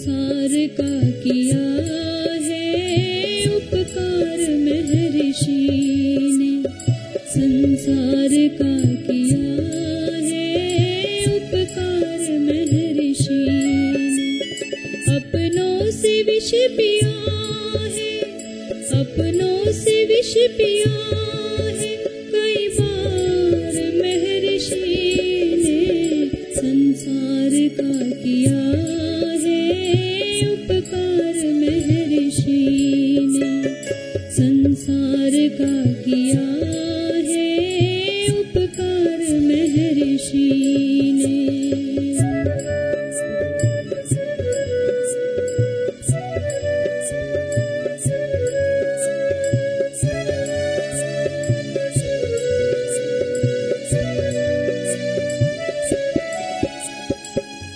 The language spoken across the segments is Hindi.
संसार का किया। है उपकार महर्षि ने।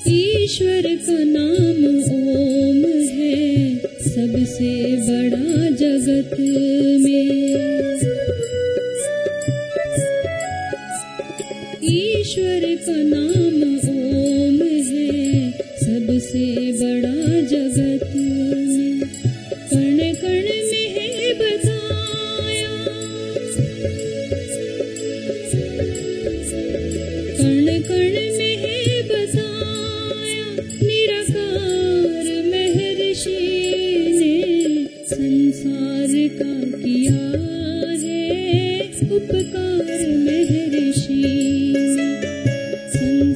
ईश्वर का नाम ओम है सबसे बड़ा जगत में। ईश्वर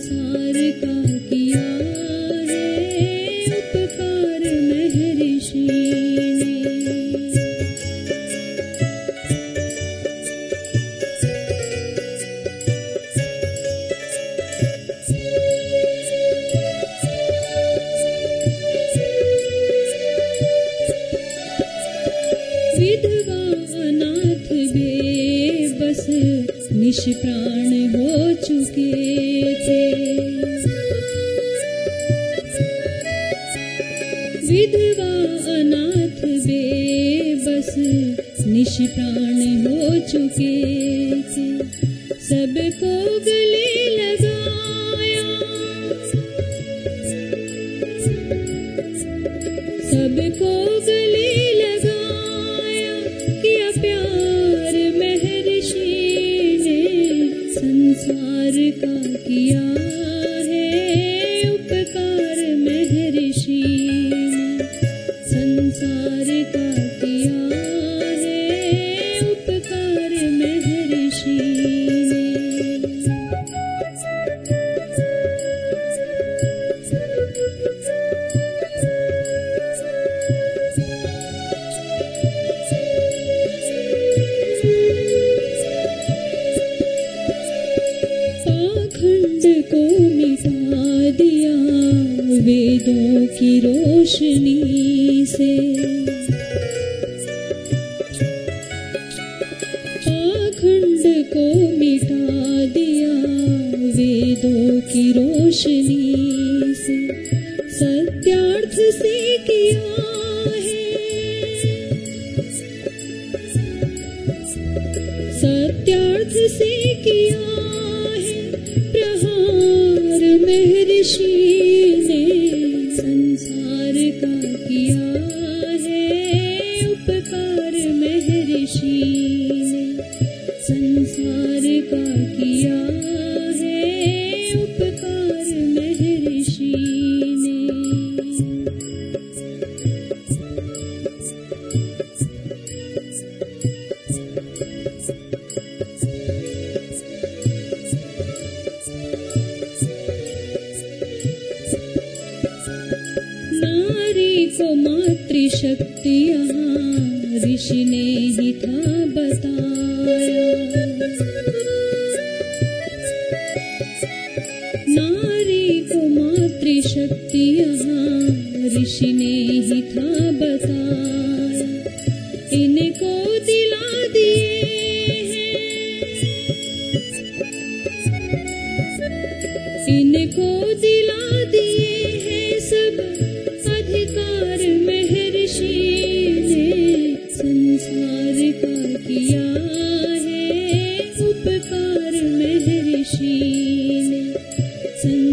संसार बेबस निष्प्राण हो चुके थे। विधवा अनाथ बेबस निष्प्राण हो चुके थे। सबको वेदों की रोशनी से। पाखंड को मिटा दिया वेदों की रोशनी से। सत्यार्थ से किया है। सत्यार्थ से किया है। प्रहार महर्षि संसार का किया है उपकार महर्षि ने। नारी को मातृशक्ति यहाँ ऋषि ने ही था बताया नारी को मातृशक्ति यहाँ ऋषि ने ही था बताया। इनको दिला दिए हैं। इनको दिला दिए हैं सब।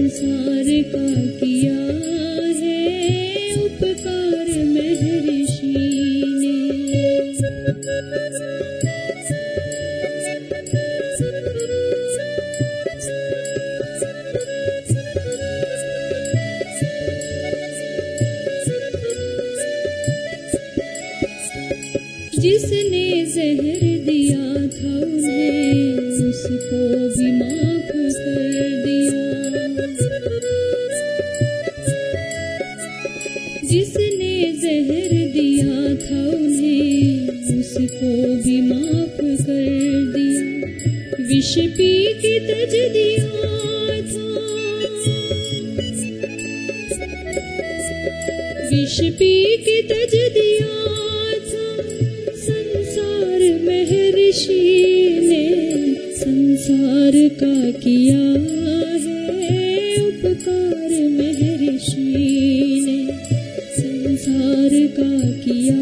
संसार का किया है, उपकार महर्षि ने। जिसने जहर दिया था उन्हें, उसको भी माफ़ कर। विष पी के तज दिया था पी के तज दिया था संसार महर्षि ने संसार का किया है उपकार महर्षि ने संसार का किया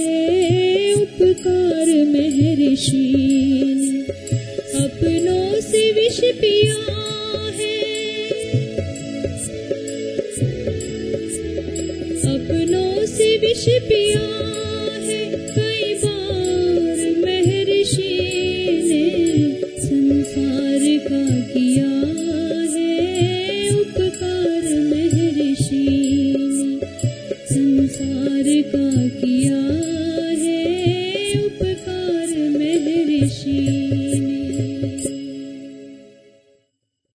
है उपकार महर्षि अपनों से विष पिया